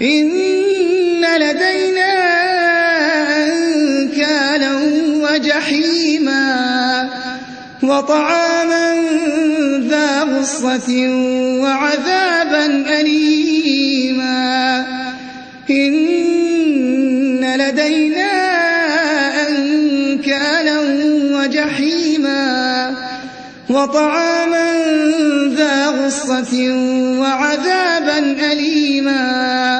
إن لدينا أنكالا وجحيما وطعاما ذا غصة وعذابا أليما. إن لدينا أنكالا وجحيما وطعاما ذا غصة وعذابا أليما.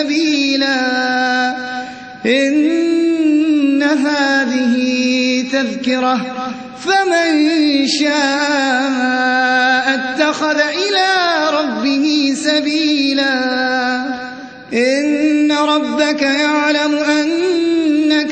سبيلا. إن هذه تذكرة فمن شاء اتخذ إلى ربه سبيلا. إن ربك يعلم أنك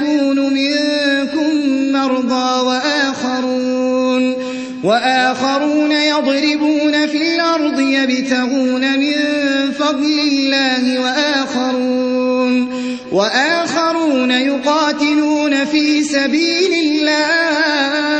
سيكون منكم مرضى وآخرون وآخرون يضربون في الأرض يبتغون من فضل الله وآخرون وآخرون يقاتلون في سبيل الله.